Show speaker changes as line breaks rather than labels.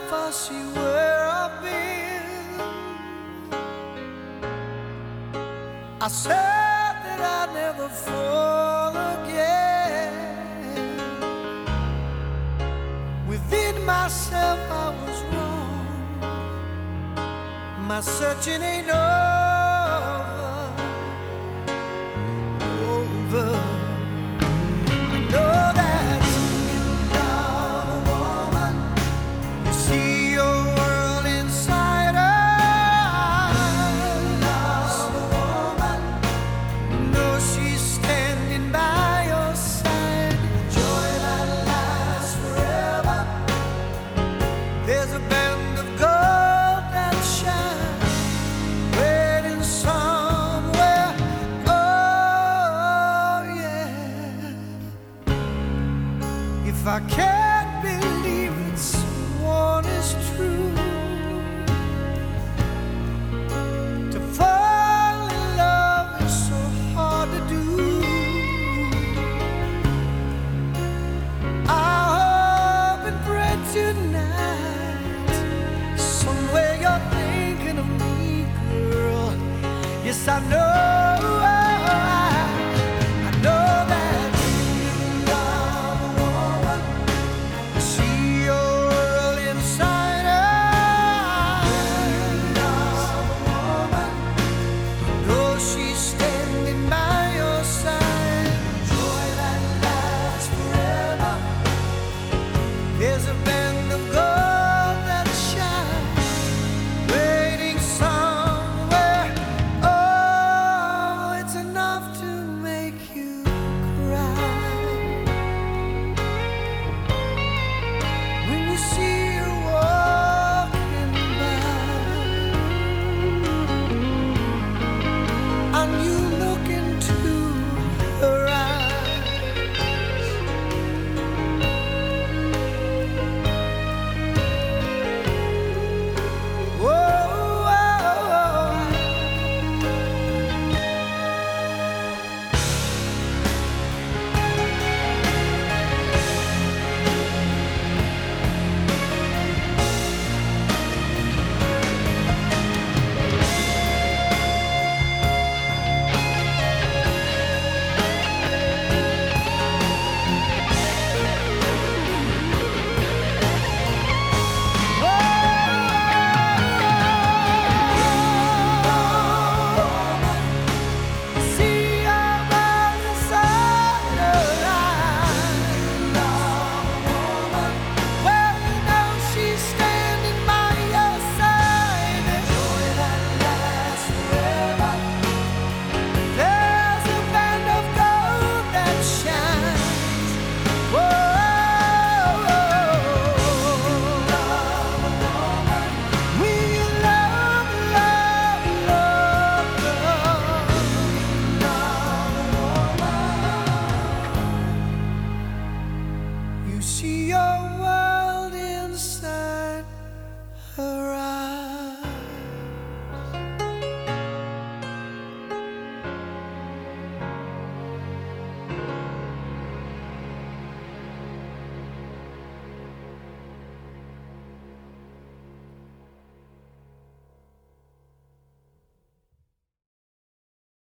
never see where I've been. I said that I'd never fall again. Within myself, I was wrong. My searching ain't over. There's a band of gold that shines waiting somewhere. Oh, yeah. If I can. I know.